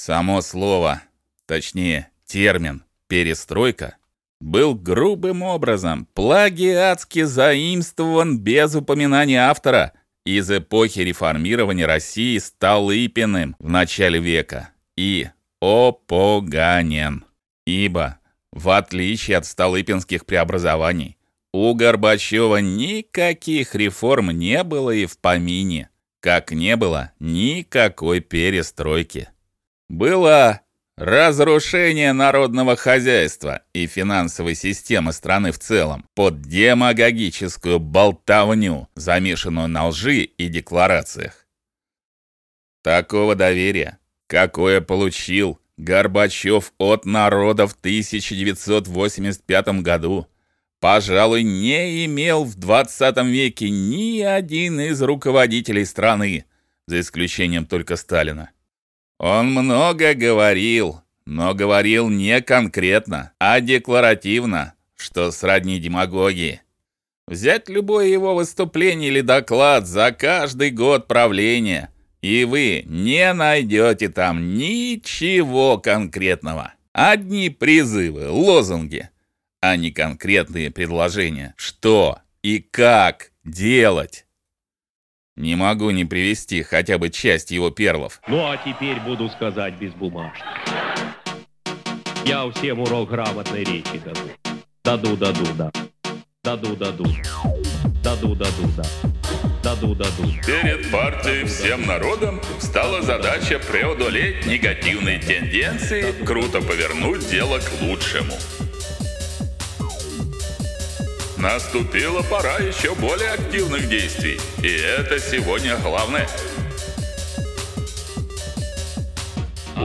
Само слово, точнее, термин перестройка был грубым образом плагиатски заимствован без упоминания автора из эпохи реформирования России Столыпиным в начале века и опоганен. Ибо в отличие от столыпинских преобразований, у Горбачева никаких реформ не было и в помине, как не было никакой перестройки. Была разрушение народного хозяйства и финансовой системы страны в целом под демагогическую болтовню, замешанную на лжи и декларациях. Такого доверия, какое получил Горбачев от народа в 1985 году, пожалуй, не имел в 20 веке ни один из руководителей страны, за исключением только Сталина. Он много говорил, но говорил не конкретно, а декларативно, что сродни демагогии. Взять любое его выступление или доклад за каждый год правления, и вы не найдете там ничего конкретного. Одни призывы, лозунги, а не конкретные предложения, что и как делать. Не могу не привести хотя бы часть его перлов. Ну а теперь буду сказать без бумажки. Я всем урок грамотной речи даду. Даду, даду, да. Даду, даду. Даду, даду, да. Даду, даду. Перед партией всем народом стала задача преодолеть негативные тенденции, круто повернуть дело к лучшему. Наступила пора еще более активных действий, и это сегодня главное.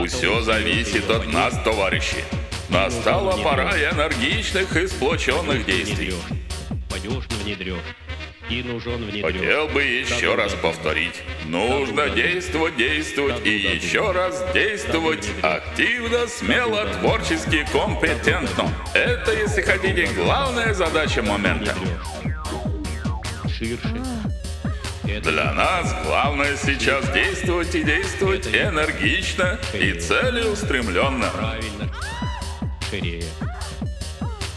Все зависит от нас, товарищи. Настала пора энергичных и сплоченных действий. Пойдешь, внедрешь и нужен внедрен. Хотел бы еще раз повторить. Нужно действовать, действовать и еще раз действовать активно, смело, творчески, компетентно. Это, если хотите, главная задача момента. Ширше. Для нас главное сейчас действовать и действовать энергично и целеустремленно. Правильно. Ширее.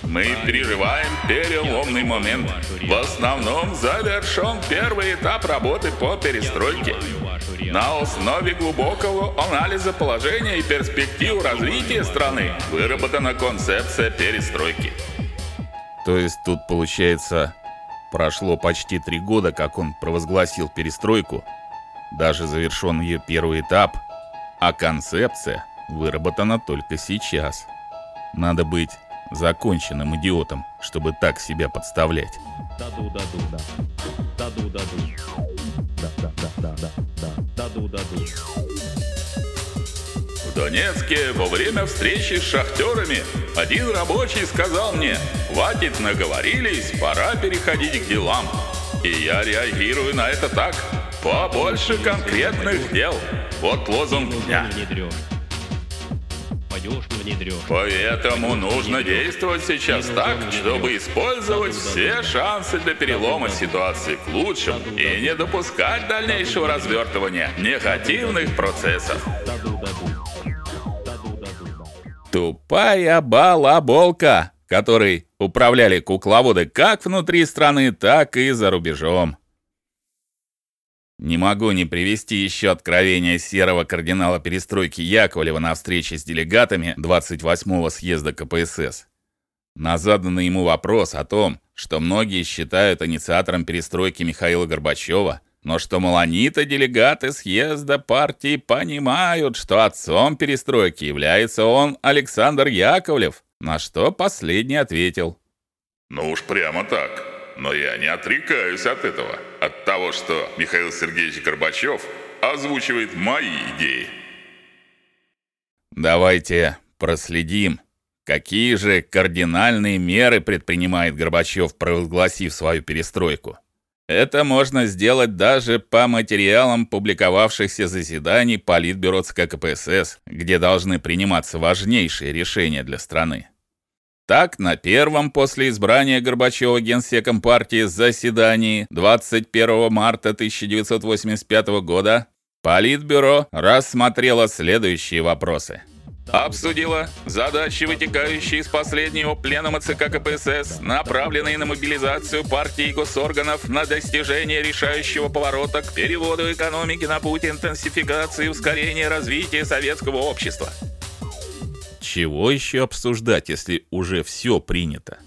Мы переживаем переломный момент. В основном завершен первый этап работы по перестройке. На основе глубокого анализа положения и перспектив развития страны выработана концепция перестройки. То есть тут получается прошло почти три года, как он провозгласил перестройку, даже завершен ее первый этап, а концепция выработана только сейчас. Надо быть законченным идиотом, чтобы так себя подставлять. Даду, даду, да. Даду, даду. Да, да, да, да, да, да. Даду, даду. В Донецке во время встречи с шахтерами один рабочий сказал мне, хватит наговорились, пора переходить к делам. И я реагирую на это так, побольше конкретных дел. Вот лозунг дня. Внедрен. Пойдешь, внедрен. Поэтому нужно действовать сейчас так, чтобы использовать все шансы для перелома ситуации к лучшему и не допускать дальнейшего развертывания негативных процессов. Тупая балаболка, которой управляли кукловоды как внутри страны, так и за рубежом. Не могу не привести еще откровение серого кардинала перестройки Яковлева на встрече с делегатами 28-го съезда КПСС. На заданный ему вопрос о том, что многие считают инициатором перестройки Михаила Горбачева, но что малониты делегаты съезда партии понимают, что отцом перестройки является он, Александр Яковлев, на что последний ответил: "Ну уж прямо так. Но я не отрекаюсь от этого, от того, что Михаил Сергеевич Горбачев озвучивает мои идеи". Давайте проследим, какие же кардинальные меры предпринимает Горбачев, провозгласив свою перестройку. Это можно сделать даже по материалам публиковавшихся заседаний Политбюро ЦК КПСС, где должны приниматься важнейшие решения для страны. Так, на первом после избрания Горбачева генсеком партии заседании 21 марта 1985 года Политбюро рассмотрело следующие вопросы. Обсудила задачи, вытекающие из последнего пленума ЦК КПСС, направленные на мобилизацию партий и госорганов на достижение решающего поворота к переводу экономики на путь интенсификации и ускорения развития советского общества. Чего еще обсуждать, если уже все принято?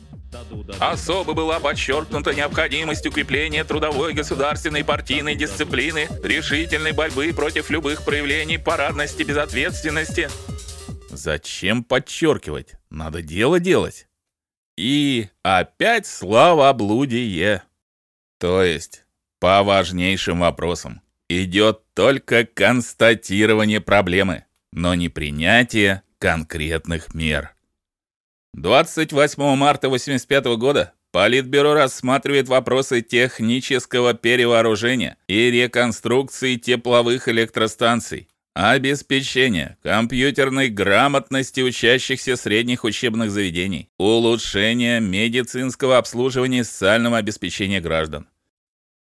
Особо была подчеркнута необходимость укрепления трудовой государственной партийной дисциплины, решительной борьбы против любых проявлений парадности, безответственности. Зачем подчеркивать? Надо дело делать. И опять славоблудие. То есть, по важнейшим вопросам идет только констатирование проблемы, но не принятие конкретных мер. 28 марта 85 года Политбюро рассматривает вопросы технического перевооружения и реконструкции тепловых электростанций, обеспечения компьютерной грамотности учащихся средних учебных заведений, улучшения медицинского обслуживания и социального обеспечения граждан.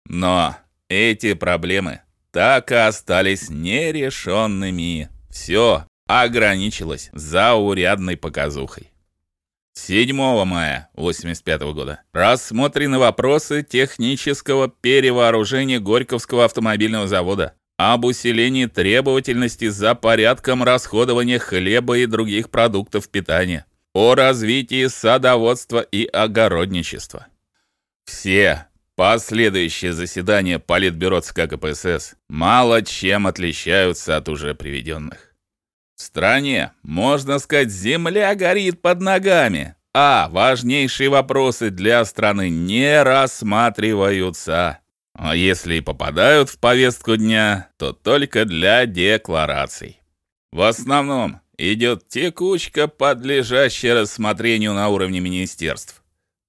Но эти проблемы так и остались нерешенными. Все ограничилось заурядной показухой. 7 мая 85 года рассмотрены вопросы технического перевооружения Горьковского автомобильного завода об усилении требовательности за порядком расходования хлеба и других продуктов питания, о развитии садоводства и огородничества. Все последующие заседания Политбюро ЦК КПСС мало чем отличаются от уже приведенных. В стране, можно сказать, земля горит под ногами, а важнейшие вопросы для страны не рассматриваются. А если и попадают в повестку дня, то только для деклараций. В основном идет текучка, подлежащая рассмотрению на уровне министерств.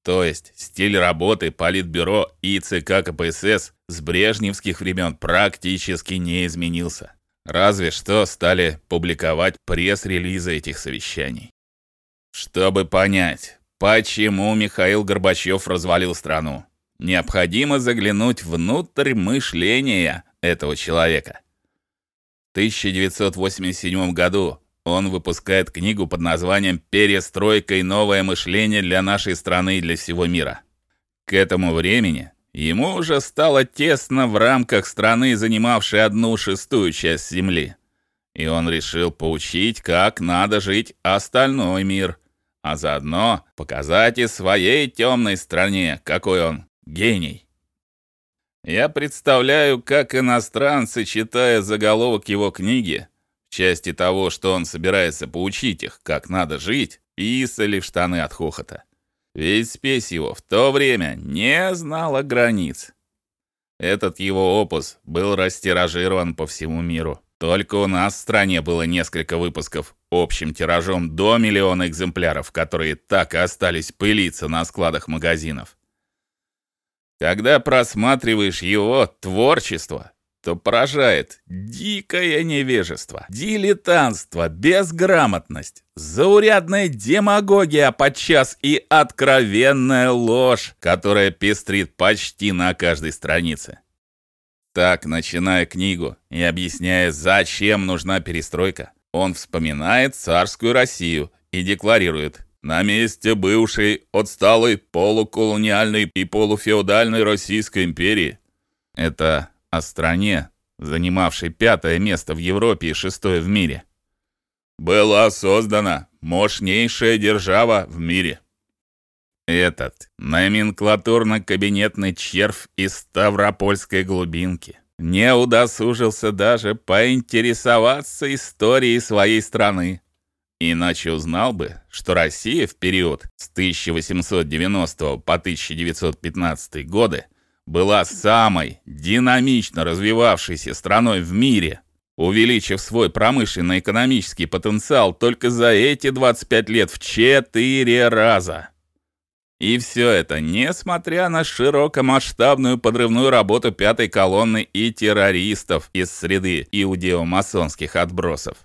То есть стиль работы Политбюро и ЦК КПСС с брежневских времен практически не изменился. Разве что стали публиковать пресс-релизы этих совещаний. Чтобы понять, почему Михаил Горбачев развалил страну, необходимо заглянуть внутрь мышления этого человека. В 1987 году он выпускает книгу под названием Перестройка и новое мышление для нашей страны и для всего мира. К этому времени Ему уже стало тесно в рамках страны, занимавшей одну шестую часть земли. И он решил поучить, как надо жить остальной мир, а заодно показать и своей темной стране, какой он гений. Я представляю, как иностранцы, читая заголовок его книги, в части того, что он собирается поучить их, как надо жить, писали в штаны от хохота. Ведь спесь его в то время не знала границ. Этот его опус был растиражирован по всему миру. Только у нас в стране было несколько выпусков общим тиражом до миллиона экземпляров, которые так и остались пылиться на складах магазинов. Когда просматриваешь его творчество, то поражает дикое невежество, дилетантство, безграмотность, заурядная демагогия, подчас и откровенная ложь, которая пестрит почти на каждой странице. Так, начиная книгу и объясняя, зачем нужна перестройка, он вспоминает царскую Россию и декларирует: на месте бывшей отсталой полуколониальной и полуфеодальной Российской империи это о стране, занимавшей пятое место в Европе и шестое в мире. Была создана мощнейшая держава в мире. Этот номенклатурно-кабинетный червь из Ставропольской глубинки не удосужился даже поинтересоваться историей своей страны. Иначе узнал бы, что Россия в период с 1890 по 1915 годы была самой динамично развивавшейся страной в мире, увеличив свой промышленно-экономический потенциал только за эти 25 лет в 4 раза. И все это несмотря на широкомасштабную подрывную работу пятой колонны и террористов из среды иудео-масонских отбросов.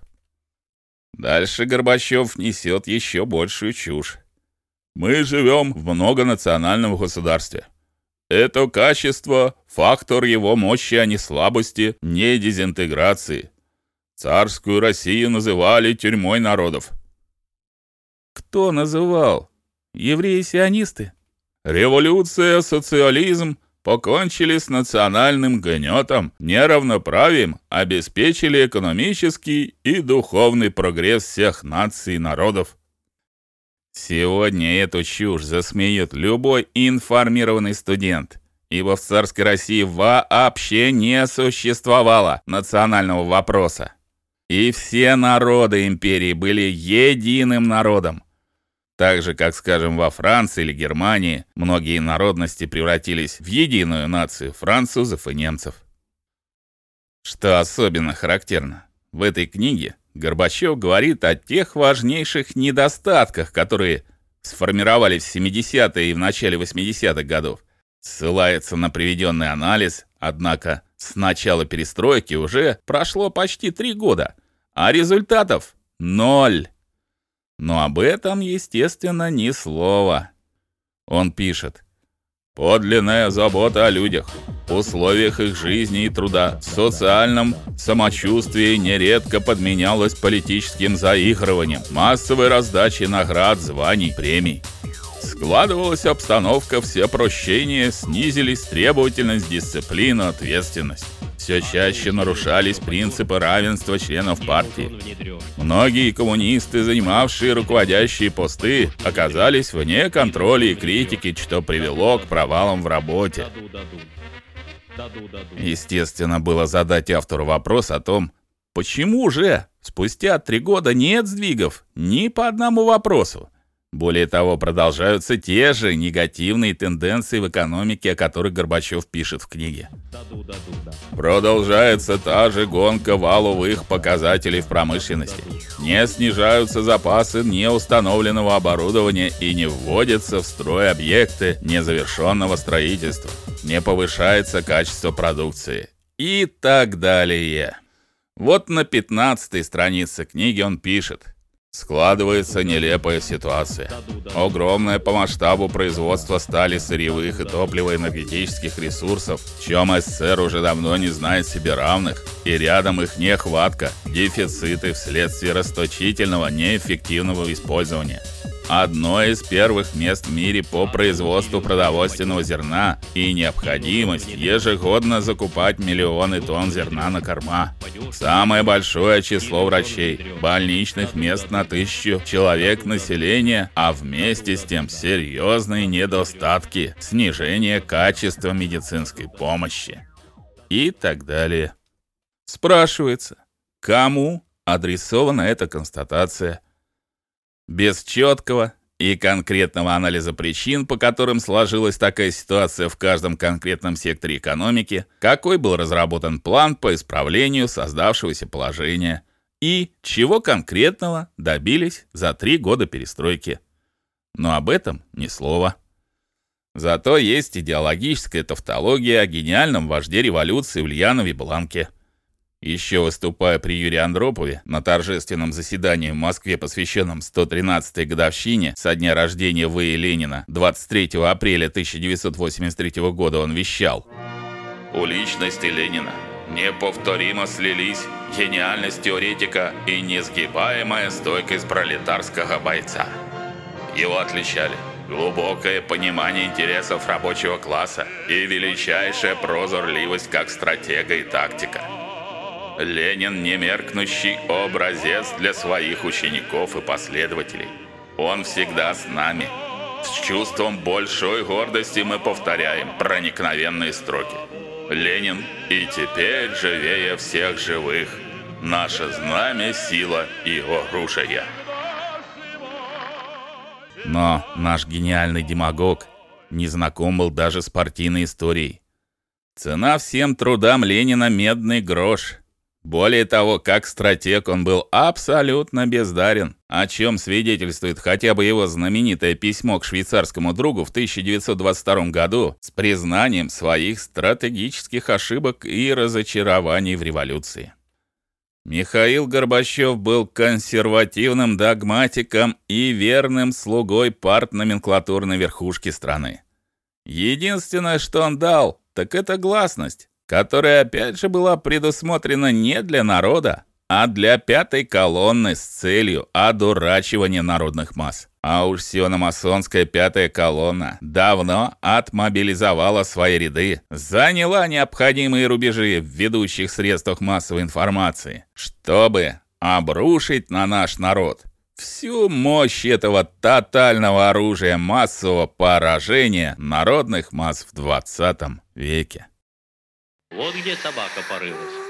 Дальше Горбачев несет еще большую чушь. Мы живем в многонациональном государстве. Это качество фактор его мощи, а не слабости, не дезинтеграции. Царскую Россию называли тюрьмой народов. Кто называл? Евреи-сионисты? Революция, социализм покончили с национальным гнетом, неравноправием, обеспечили экономический и духовный прогресс всех наций и народов. Сегодня эту чушь засмеет любой информированный студент, ибо в царской России вообще не существовало национального вопроса. И все народы империи были единым народом. Так же, как, скажем, во Франции или Германии, многие народности превратились в единую нацию французов и немцев. Что особенно характерно, в этой книге Горбачев говорит о тех важнейших недостатках, которые сформировались в 70-е и в начале 80-х годов. Ссылается на приведенный анализ, однако с начала перестройки уже прошло почти три года, а результатов ноль. Но об этом, естественно, ни слова. Он пишет: Подлинная забота о людях, условиях их жизни и труда, социальном самочувствии нередко подменялась политическим заигрыванием, массовой раздачей наград, званий, премий. Складывалась обстановка все прощения, снизились требовательность, дисциплина, ответственность все чаще нарушались принципы равенства членов партии. Многие коммунисты, занимавшие руководящие посты, оказались вне контроля и критики, что привело к провалам в работе. Естественно, было задать автору вопрос о том, почему же спустя три года нет сдвигов ни по одному вопросу. Более того, продолжаются те же негативные тенденции в экономике, о которых Горбачев пишет в книге. Продолжается та же гонка валовых показателей в промышленности. Не снижаются запасы неустановленного оборудования и не вводятся в строй объекты незавершенного строительства. Не повышается качество продукции и так далее. Вот на 15 странице книги он пишет: Складывается нелепая ситуация. Огромное по масштабу производство стали сырьевых и топливо-энергетических ресурсов, в чем СССР уже давно не знает себе равных, и рядом их нехватка, дефициты вследствие расточительного неэффективного использования одно из первых мест в мире по производству продовольственного зерна и необходимость ежегодно закупать миллионы тонн зерна на корма. Самое большое число врачей, больничных мест на тысячу человек населения, а вместе с тем серьезные недостатки, снижение качества медицинской помощи и так далее. Спрашивается, кому адресована эта констатация? Без четкого и конкретного анализа причин, по которым сложилась такая ситуация в каждом конкретном секторе экономики, какой был разработан план по исправлению создавшегося положения и чего конкретного добились за три года перестройки. Но об этом ни слова. Зато есть идеологическая тавтология о гениальном вожде революции Ульянове Бланке – еще выступая при Юрии Андропове на торжественном заседании в Москве, посвященном 113-й годовщине со дня рождения В. Ленина, 23 апреля 1983 года, он вещал: "У личности Ленина неповторимо слились гениальность теоретика и несгибаемая стойкость пролетарского бойца. Его отличали глубокое понимание интересов рабочего класса и величайшая прозорливость как стратега и тактика. Ленин немеркнущий образец для своих учеников и последователей. Он всегда с нами. С чувством большой гордости мы повторяем проникновенные строки. Ленин и теперь живее всех живых. Наше знамя, сила и оружие. Но наш гениальный демагог не знаком был даже с партийной историей. Цена всем трудам Ленина медный грош – более того, как стратег он был абсолютно бездарен, о чем свидетельствует хотя бы его знаменитое письмо к швейцарскому другу в 1922 году с признанием своих стратегических ошибок и разочарований в революции. Михаил Горбачев был консервативным догматиком и верным слугой партноменклатурной верхушки страны. Единственное, что он дал, так это гласность, которая опять же была предусмотрена не для народа, а для пятой колонны с целью одурачивания народных масс. А уж сиономасонская пятая колонна давно отмобилизовала свои ряды, заняла необходимые рубежи в ведущих средствах массовой информации, чтобы обрушить на наш народ всю мощь этого тотального оружия массового поражения народных масс в 20 веке. Вот где собака порылась.